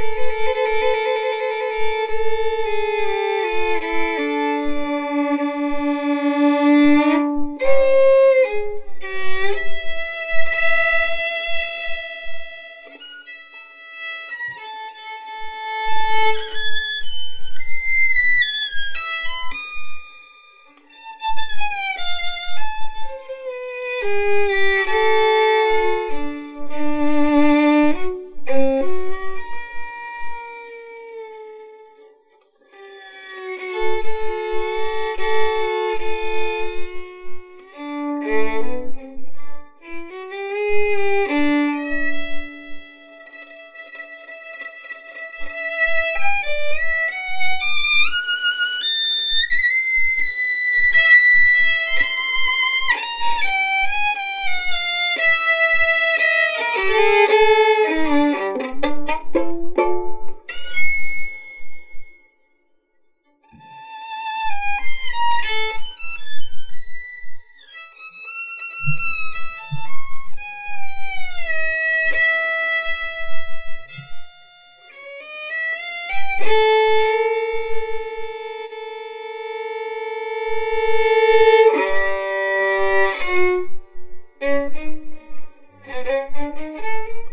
Música Thank you.